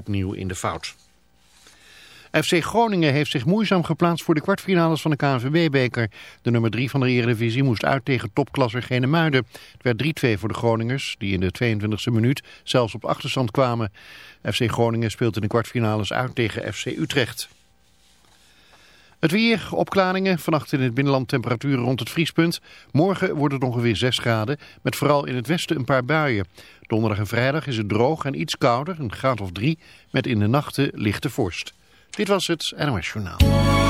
opnieuw in de fout. FC Groningen heeft zich moeizaam geplaatst voor de kwartfinales van de KNVB-beker. De nummer 3 van de Eredivisie moest uit tegen topklasser Genemuiden. Het werd 3-2 voor de Groningers, die in de 22e minuut zelfs op achterstand kwamen. FC Groningen speelt in de kwartfinales uit tegen FC Utrecht. Het weer, opklaringen, vannacht in het binnenland temperaturen rond het vriespunt. Morgen wordt het ongeveer 6 graden, met vooral in het westen een paar buien. Donderdag en vrijdag is het droog en iets kouder, een graad of 3, met in de nachten lichte vorst. Dit was het NOS Journaal.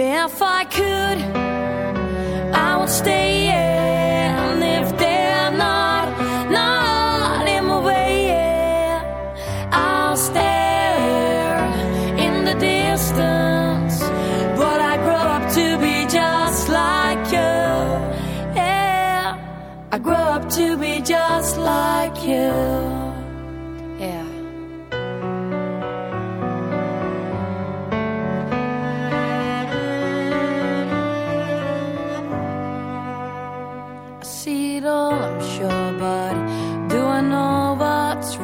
if I could I would stay.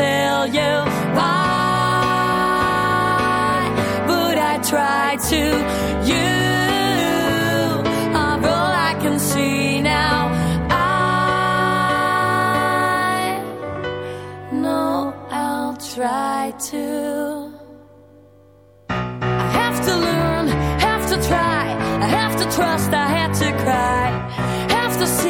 tell you why would I try to? You are all I can see now. I know I'll try to. I have to learn have to try. I have to trust I have to cry. Have to see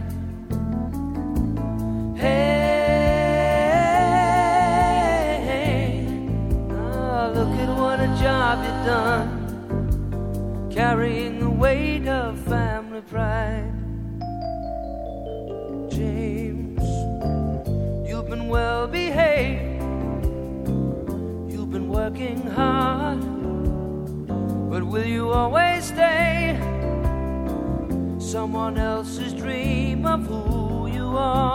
son, carrying the weight of family pride. James, you've been well behaved, you've been working hard, but will you always stay someone else's dream of who you are?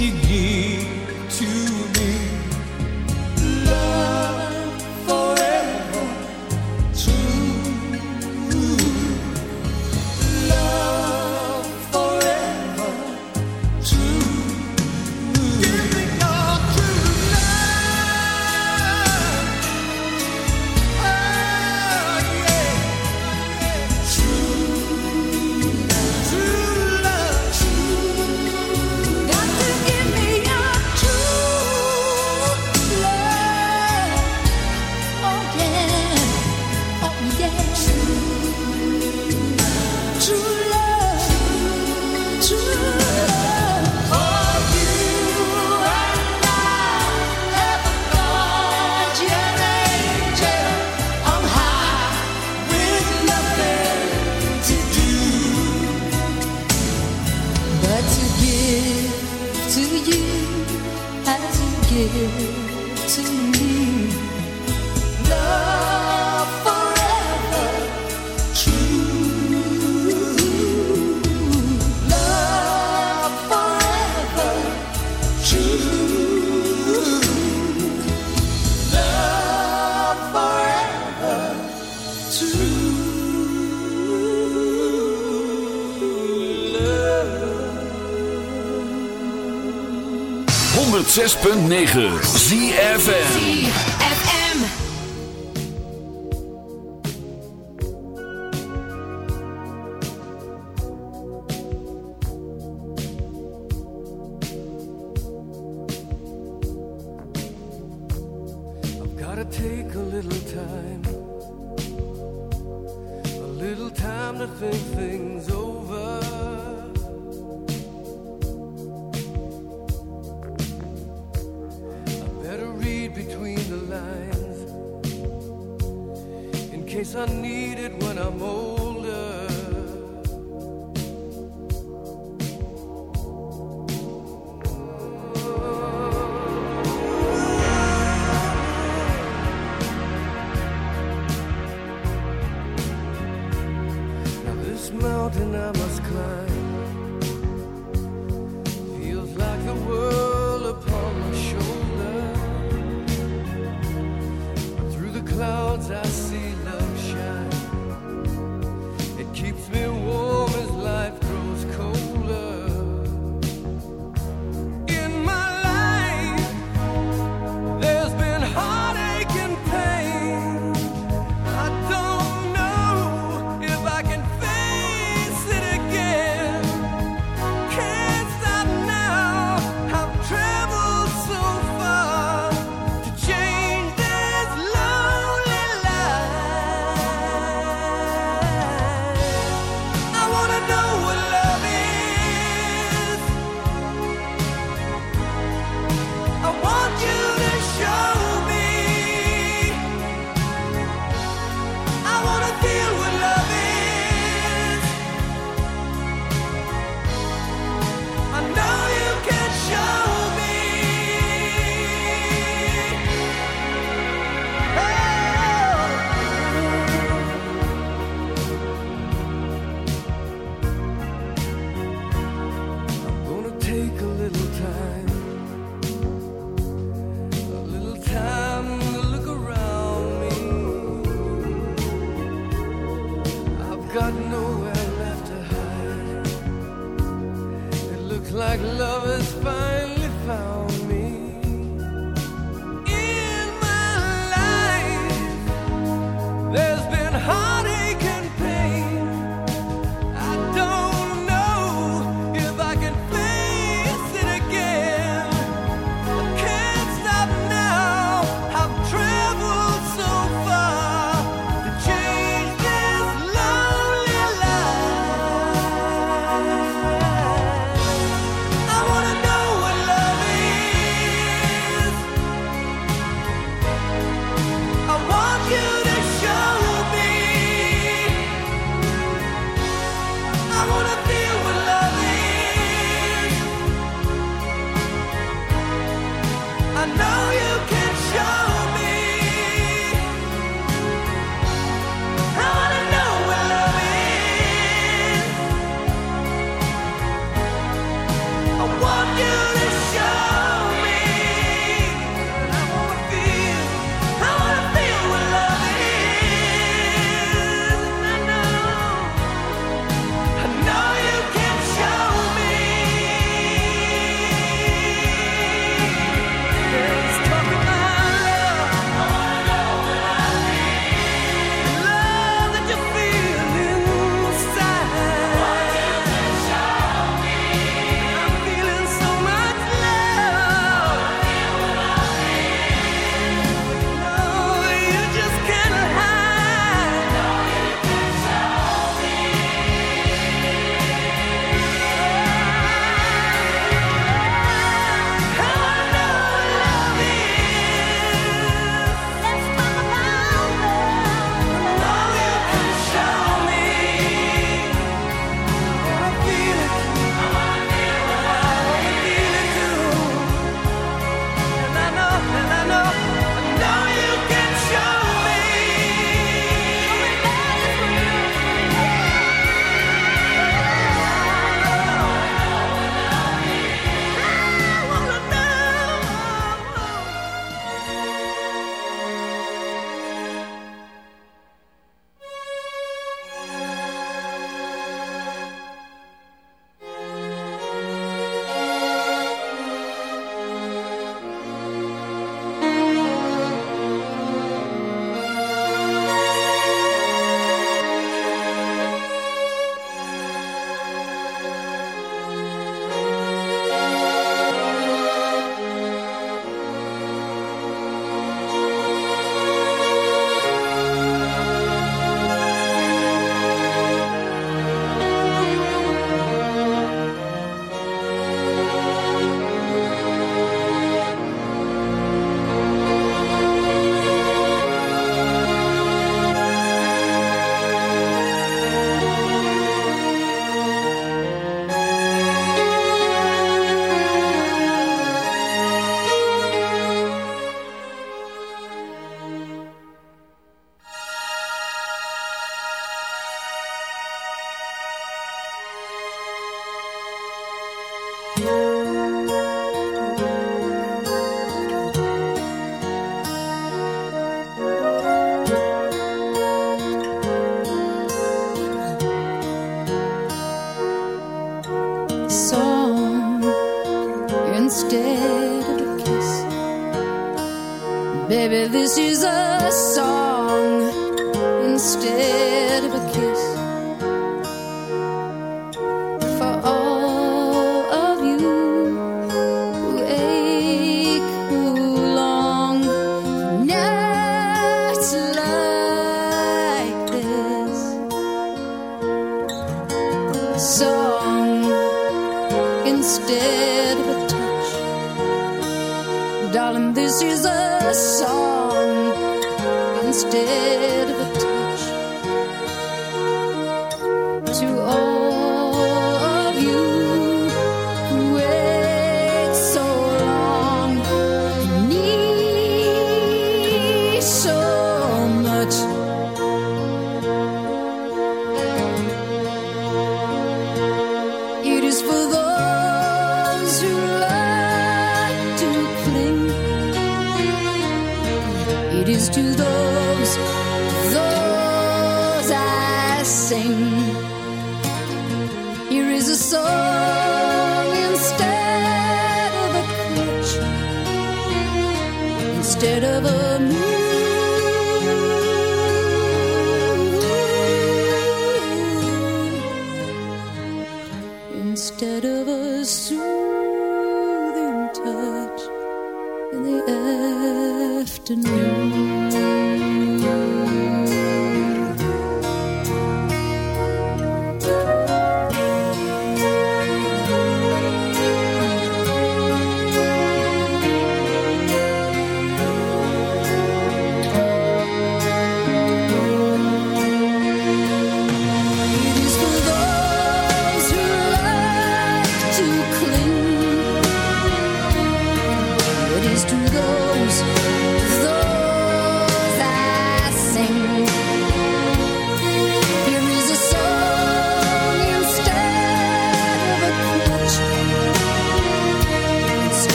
seguir. 106.9 little time to think things over. case I need it when I'm old. Instead of a kiss. Baby, this is a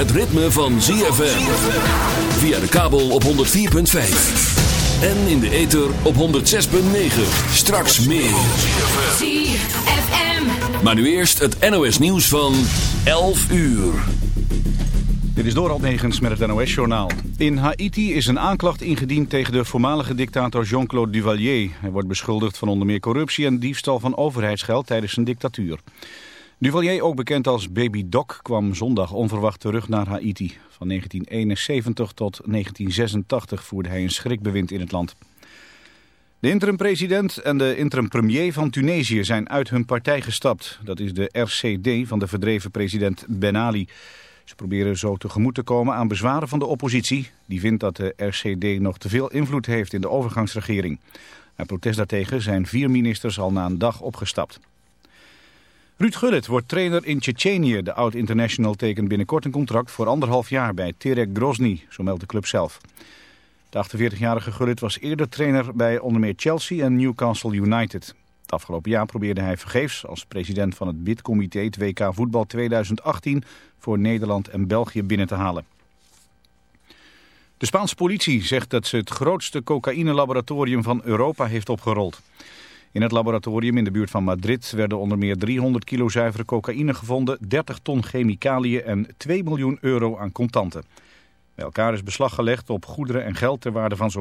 Het ritme van ZFM. Via de kabel op 104.5. En in de ether op 106.9. Straks meer. ZFM. Maar nu eerst het NOS nieuws van 11 uur. Dit is Doral Negens met het NOS-journaal. In Haiti is een aanklacht ingediend tegen de voormalige dictator Jean-Claude Duvalier. Hij wordt beschuldigd van onder meer corruptie en diefstal van overheidsgeld tijdens zijn dictatuur. Duvalier, ook bekend als Baby Doc, kwam zondag onverwacht terug naar Haiti. Van 1971 tot 1986 voerde hij een schrikbewind in het land. De interim-president en de interim-premier van Tunesië zijn uit hun partij gestapt. Dat is de RCD van de verdreven president Ben Ali. Ze proberen zo tegemoet te komen aan bezwaren van de oppositie. Die vindt dat de RCD nog te veel invloed heeft in de overgangsregering. Uit protest daartegen zijn vier ministers al na een dag opgestapt. Ruud Gullit wordt trainer in Tsjetsjenië. De oud-international tekent binnenkort een contract voor anderhalf jaar bij Terek Grozny, zo meldt de club zelf. De 48-jarige Gullit was eerder trainer bij onder meer Chelsea en Newcastle United. Het afgelopen jaar probeerde hij vergeefs als president van het bidcomité WK Voetbal 2018 voor Nederland en België binnen te halen. De Spaanse politie zegt dat ze het grootste cocaïne-laboratorium van Europa heeft opgerold. In het laboratorium in de buurt van Madrid werden onder meer 300 kilo zuivere cocaïne gevonden, 30 ton chemicaliën en 2 miljoen euro aan contanten. Bij elkaar is beslag gelegd op goederen en geld ter waarde van zo'n